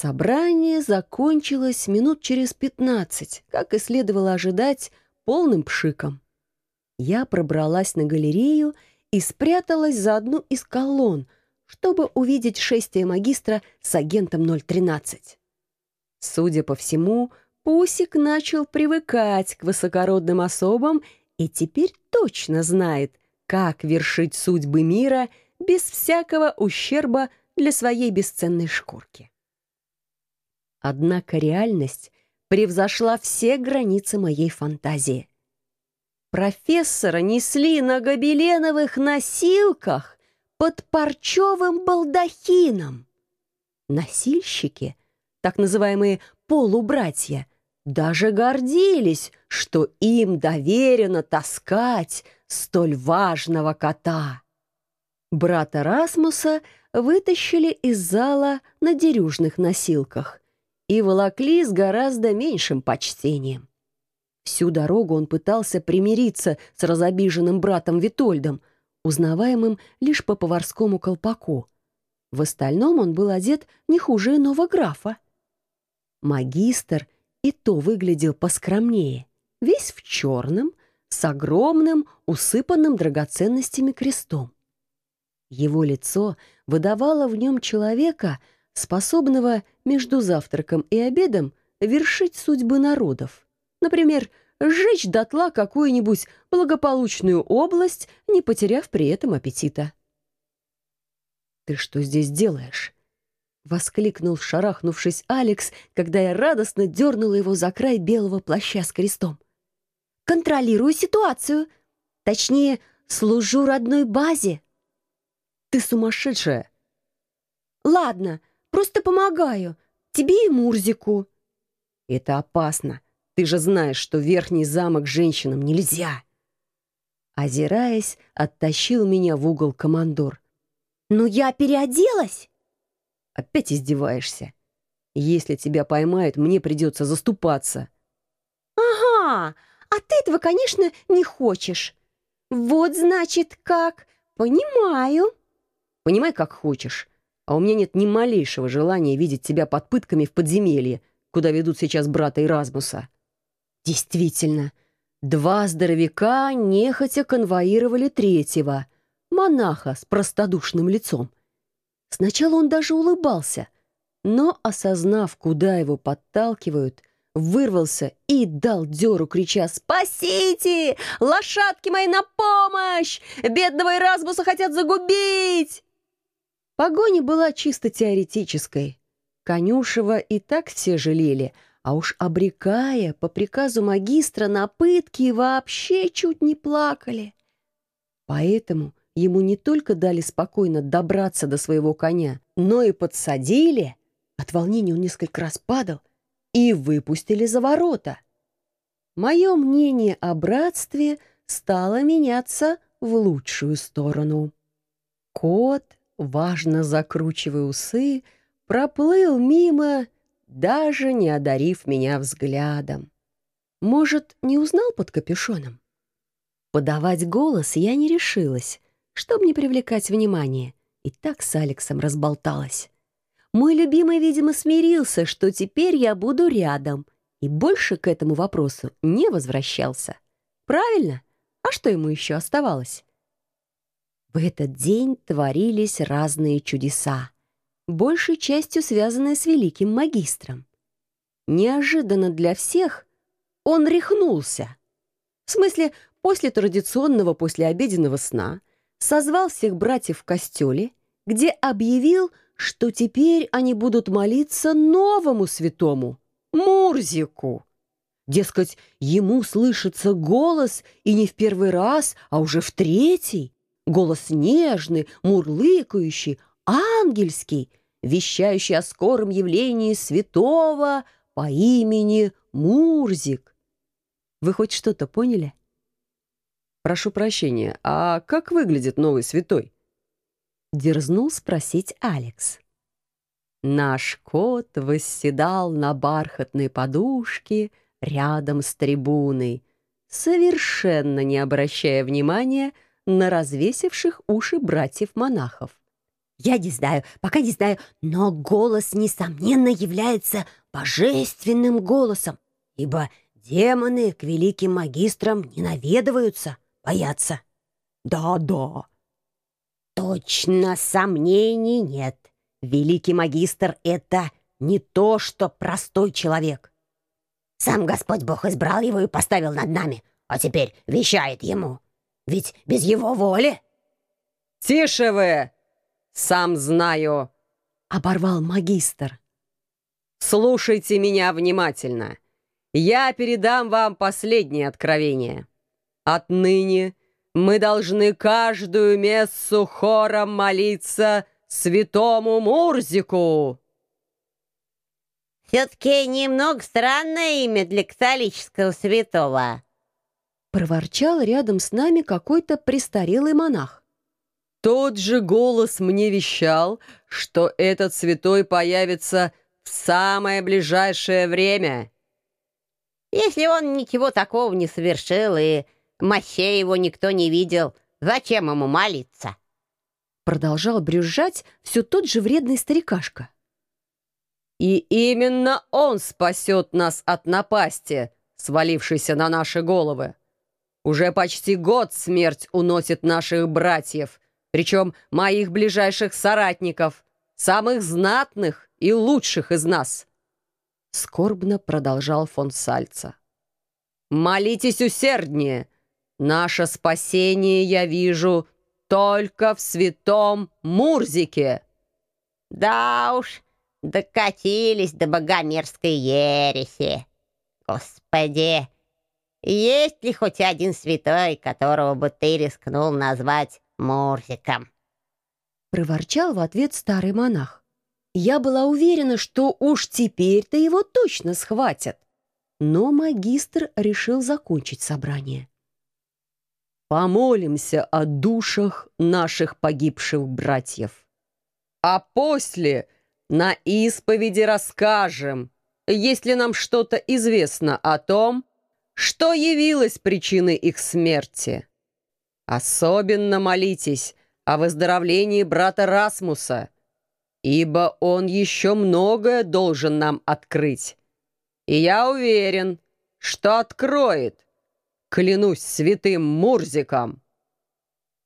Собрание закончилось минут через пятнадцать, как и следовало ожидать, полным пшиком. Я пробралась на галерею и спряталась за одну из колонн, чтобы увидеть шествие магистра с агентом 013. Судя по всему, Пусик начал привыкать к высокородным особам и теперь точно знает, как вершить судьбы мира без всякого ущерба для своей бесценной шкурки. Однако реальность превзошла все границы моей фантазии. Профессора несли на гобеленовых носилках под парчевым балдахином. Носильщики, так называемые полубратья, даже гордились, что им доверено таскать столь важного кота. Брата Расмуса вытащили из зала на дерюжных носилках и волокли с гораздо меньшим почтением. Всю дорогу он пытался примириться с разобиженным братом Витольдом, узнаваемым лишь по поварскому колпаку. В остальном он был одет не хуже иного графа. Магистр и то выглядел поскромнее, весь в черном, с огромным, усыпанным драгоценностями крестом. Его лицо выдавало в нем человека — способного между завтраком и обедом вершить судьбы народов. Например, сжечь дотла какую-нибудь благополучную область, не потеряв при этом аппетита. «Ты что здесь делаешь?» — воскликнул, шарахнувшись Алекс, когда я радостно дернула его за край белого плаща с крестом. «Контролирую ситуацию. Точнее, служу родной базе». «Ты сумасшедшая!» «Ладно, Просто помогаю. Тебе и Мурзику». «Это опасно. Ты же знаешь, что верхний замок женщинам нельзя». Озираясь, оттащил меня в угол командор. «Но я переоделась!» «Опять издеваешься. Если тебя поймают, мне придется заступаться». «Ага, а ты этого, конечно, не хочешь. Вот, значит, как. Понимаю». «Понимай, как хочешь а у меня нет ни малейшего желания видеть тебя под пытками в подземелье, куда ведут сейчас брата Эразмуса». Действительно, два здоровяка нехотя конвоировали третьего, монаха с простодушным лицом. Сначала он даже улыбался, но, осознав, куда его подталкивают, вырвался и дал дёру, крича «Спасите! Лошадки мои на помощь! Бедного Эразмуса хотят загубить!» Погоня была чисто теоретической. Конюшева и так все жалели, а уж обрекая по приказу магистра на пытки вообще чуть не плакали. Поэтому ему не только дали спокойно добраться до своего коня, но и подсадили, от волнения он несколько раз падал, и выпустили за ворота. Мое мнение о братстве стало меняться в лучшую сторону. Кот важно закручивая усы, проплыл мимо, даже не одарив меня взглядом. Может, не узнал под капюшоном? Подавать голос я не решилась, чтобы не привлекать внимание, и так с Алексом разболталась. Мой любимый, видимо, смирился, что теперь я буду рядом, и больше к этому вопросу не возвращался. Правильно? А что ему еще оставалось? В этот день творились разные чудеса, большей частью связанные с великим магистром. Неожиданно для всех он рехнулся. В смысле, после традиционного послеобеденного сна созвал всех братьев в костеле, где объявил, что теперь они будут молиться новому святому, Мурзику. Дескать, ему слышится голос и не в первый раз, а уже в третий. Голос нежный, мурлыкающий, ангельский, вещающий о скором явлении святого по имени Мурзик. Вы хоть что-то поняли? Прошу прощения, а как выглядит новый святой? Дерзнул спросить Алекс. Наш кот восседал на бархатной подушке рядом с трибуной, совершенно не обращая внимания на развесивших уши братьев-монахов. Я не знаю, пока не знаю, но голос, несомненно, является божественным голосом, ибо демоны к великим магистрам не наведываются, боятся. Да-да. Точно, сомнений нет. Великий магистр — это не то, что простой человек. Сам Господь Бог избрал его и поставил над нами, а теперь вещает ему. Ведь без его воли... «Тише вы! Сам знаю!» — оборвал магистр. «Слушайте меня внимательно. Я передам вам последнее откровение. Отныне мы должны каждую мессу хором молиться святому Мурзику!» «Все-таки немного странное имя для католического святого», проворчал рядом с нами какой-то престарелый монах. Тот же голос мне вещал, что этот святой появится в самое ближайшее время. Если он ничего такого не совершил и мощей его никто не видел, зачем ему молиться? Продолжал брюзжать все тот же вредный старикашка. И именно он спасет нас от напасти, свалившейся на наши головы. Уже почти год смерть уносит наших братьев, причем моих ближайших соратников, самых знатных и лучших из нас. Скорбно продолжал фон Сальца. «Молитесь усерднее. Наше спасение я вижу только в святом Мурзике». «Да уж, докатились до богомерзкой ереси. Господи, есть ли хоть один святой, которого бы ты рискнул назвать Мурзиком?» Проворчал в ответ старый монах. Я была уверена, что уж теперь-то его точно схватят. Но магистр решил закончить собрание. «Помолимся о душах наших погибших братьев. А после на исповеди расскажем, если нам что-то известно о том, что явилось причиной их смерти. Особенно молитесь о выздоровлении брата Расмуса, ибо он еще многое должен нам открыть. И я уверен, что откроет, клянусь святым Мурзиком».